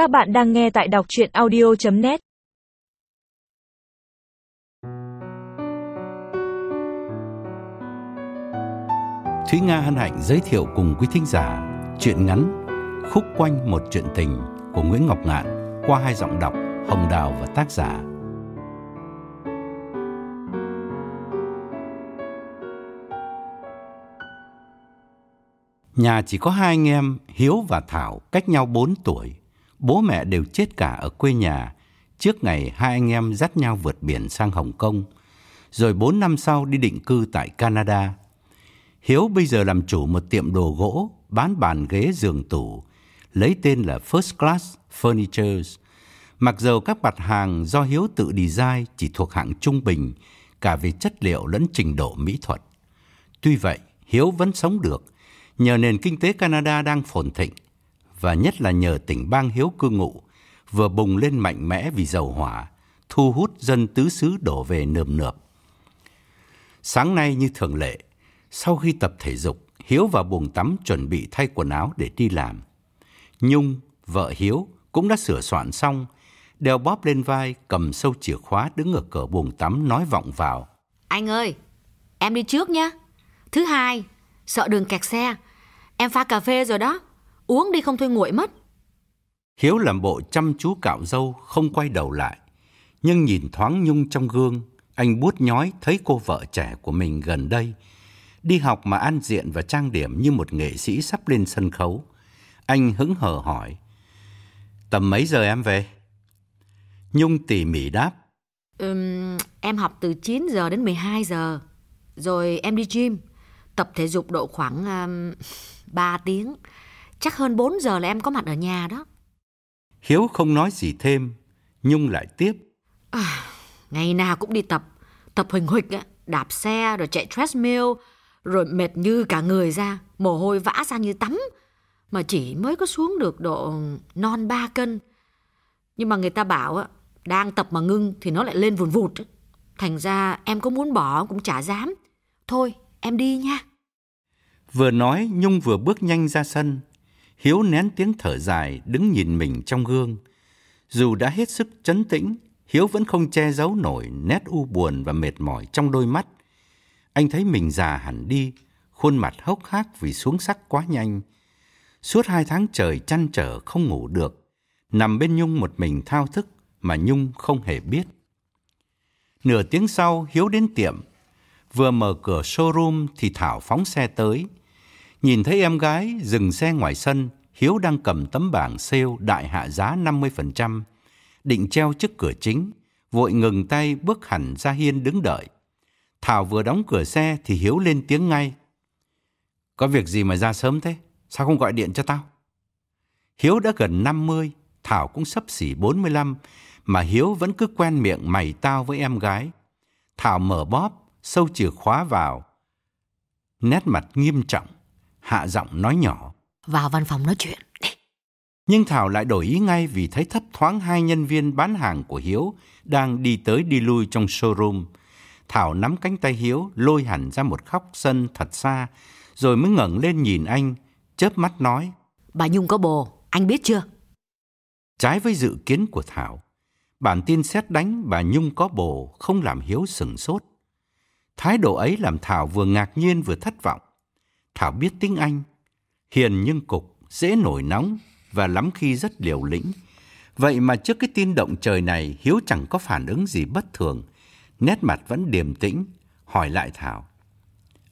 Các bạn đang nghe tại đọc chuyện audio.net Thúy Nga hân hạnh giới thiệu cùng quý thính giả chuyện ngắn Khúc quanh một chuyện tình của Nguyễn Ngọc Ngạn qua hai giọng đọc Hồng Đào và tác giả. Nhà chỉ có hai anh em, Hiếu và Thảo, cách nhau 4 tuổi. Bố mẹ đều chết cả ở quê nhà, trước ngày hai anh em dắt nhau vượt biển sang Hồng Kông, rồi 4 năm sau đi định cư tại Canada. Hiếu bây giờ làm chủ một tiệm đồ gỗ, bán bàn ghế giường tủ, lấy tên là First Class Furnitures. Mặc dù các mặt hàng do Hiếu tự design chỉ thuộc hạng trung bình, cả về chất liệu lẫn trình độ mỹ thuật. Tuy vậy, Hiếu vẫn sống được, nhờ nền kinh tế Canada đang phồn thịnh, và nhất là nhờ tỉnh bang Hiếu cư ngụ, vừa bùng lên mạnh mẽ vì dầu hỏa, thu hút dân tứ xứ đổ về nườm nượp. Sáng nay như thường lệ, sau khi tập thể dục, Hiếu vào buồng tắm chuẩn bị thay quần áo để đi làm. Nhung, vợ Hiếu, cũng đã sửa soạn xong, đeo bóp lên vai, cầm sâu chìa khóa đứng ở cửa buồng tắm nói vọng vào. Anh ơi, em đi trước nhé. Thứ hai, sợ đường kẹt xe. Em pha cà phê rồi đó. Uống đi không thôi nguội mất. Hiếu làm bộ chăm chú cạo râu, không quay đầu lại. Nhưng nhìn thoáng Nhung trong gương, anh bút nhói thấy cô vợ trẻ của mình gần đây. Đi học mà ăn diện và trang điểm như một nghệ sĩ sắp lên sân khấu. Anh hứng hờ hỏi. Tầm mấy giờ em về? Nhung tỉ mỉ đáp. Ừm, em học từ 9 giờ đến 12 giờ. Rồi em đi gym. Tập thể dục độ khoảng um, 3 tiếng. Chắc hơn 4 giờ là em có mặt ở nhà đó. Hiếu không nói gì thêm. Nhung lại tiếp. À, ngày nào cũng đi tập. Tập huỳnh huỳnh á, đạp xe rồi chạy treadmill. Rồi mệt như cả người ra. Mồ hôi vã ra như tắm. Mà chỉ mới có xuống được độ non 3 cân. Nhưng mà người ta bảo á, đang tập mà ngưng thì nó lại lên vùn vụt. Thành ra em có muốn bỏ cũng chả dám. Thôi, em đi nha. Vừa nói Nhung vừa bước nhanh ra sân. Hiếu nén tiếng thở dài đứng nhìn mình trong gương. Dù đã hết sức chấn tĩnh, Hiếu vẫn không che giấu nổi nét u buồn và mệt mỏi trong đôi mắt. Anh thấy mình già hẳn đi, khuôn mặt hốc hác vì xuống sắc quá nhanh. Suốt hai tháng trời chăn trở không ngủ được, nằm bên Nhung một mình thao thức mà Nhung không hề biết. Nửa tiếng sau, Hiếu đến tiệm. Vừa mở cửa showroom thì Thảo phóng xe tới. Nhìn thấy em gái dừng xe ngoài sân, Hiếu đang cầm tấm bảng sale đại hạ giá 50%, định treo trước cửa chính, vội ngừng tay bước hẳn ra hiên đứng đợi. Thảo vừa đóng cửa xe thì Hiếu lên tiếng ngay. Có việc gì mà ra sớm thế? Sao không gọi điện cho tao? Hiếu đã gần 50, Thảo cũng sắp xỉ 45, mà Hiếu vẫn cứ quen miệng mày tao với em gái. Thảo mở bóp, sâu chìa khóa vào. Nét mặt nghiêm trọng, hạ giọng nói nhỏ. Vào văn phòng nói chuyện. Đi. Nhưng Thảo lại đổi ý ngay vì thấy thấp thoáng hai nhân viên bán hàng của Hiếu đang đi tới đi lui trong showroom. Thảo nắm cánh tay Hiếu lôi hẳn ra một góc sân thật xa, rồi mới ngẩng lên nhìn anh, chớp mắt nói. Bà Nhung có bồ, anh biết chưa? Trái với dự kiến của Thảo, bản tin xét đánh bà Nhung có bồ không làm Hiếu sừng sốt. Thái độ ấy làm Thảo vừa ngạc nhiên vừa thất vọng. Thảo biết tiếng Anh, hiền nhưng cục, dễ nổi nóng và lắm khi rất liều lĩnh. Vậy mà trước cái tin động trời này, Hiếu chẳng có phản ứng gì bất thường. Nét mặt vẫn điềm tĩnh, hỏi lại Thảo.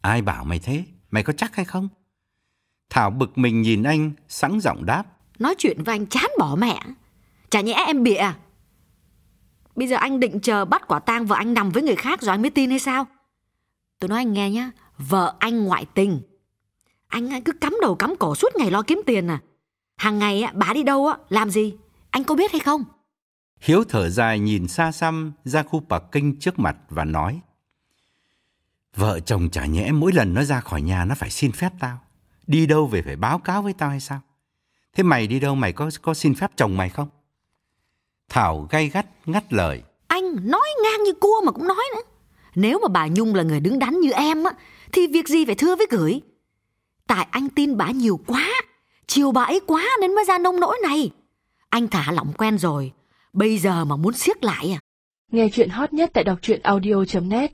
Ai bảo mày thế? Mày có chắc hay không? Thảo bực mình nhìn anh, sẵn giọng đáp. Nói chuyện với anh chán bỏ mẹ. Chả nhẽ em bịa à? Bây giờ anh định chờ bắt quả tang vợ anh nằm với người khác rồi anh mới tin hay sao? Tôi nói anh nghe nhá, vợ anh ngoại tình. Anh cứ cắm đầu cắm cổ suốt ngày lo kiếm tiền à. Hàng ngày bà đi đâu á, làm gì? Anh có biết hay không? Hiếu thở dài nhìn xa xăm ra khu parking trước mặt và nói. Vợ chồng chả nhẽ mỗi lần nó ra khỏi nhà nó phải xin phép tao. Đi đâu về phải báo cáo với tao hay sao? Thế mày đi đâu mày có có xin phép chồng mày không? Thảo gay gắt ngắt lời. Anh nói ngang như cua mà cũng nói nữa. Nếu mà bà Nhung là người đứng đắn như em á, thì việc gì phải thưa với gửi. Tại anh tin bà nhiều quá, chiều bà ấy quá nên mới ra nông nỗi này. Anh thả lỏng quen rồi, bây giờ mà muốn siết lại à? Nghe chuyện hot nhất tại đọc truyện audio.net